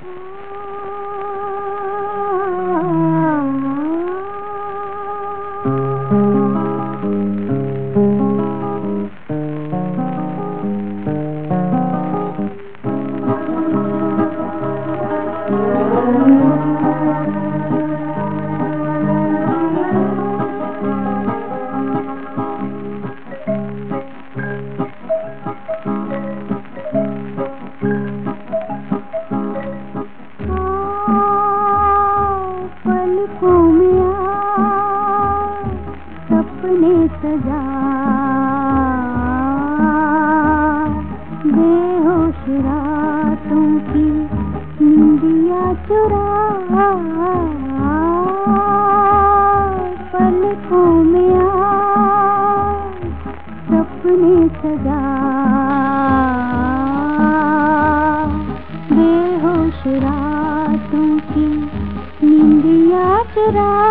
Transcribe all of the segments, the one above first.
सपने की निंदिया चुरा पलकों में आ सपने सजा। बेहोश रातों की निंदिया चुरा।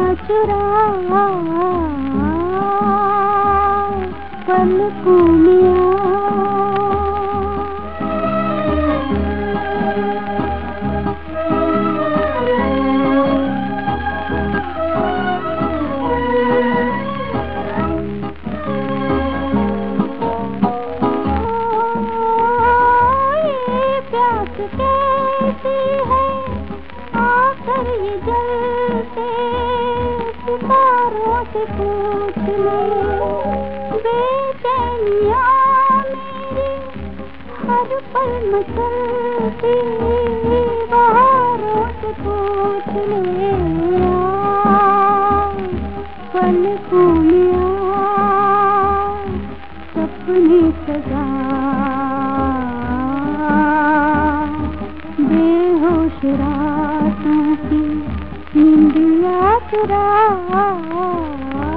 चुरा पलकों में कैसी है आकर ये जलते सितारों से पूछ ले। मेरी हर पल मचलती बहारों से पूछ ले। सपने सजा रातों की निंदिया चुरा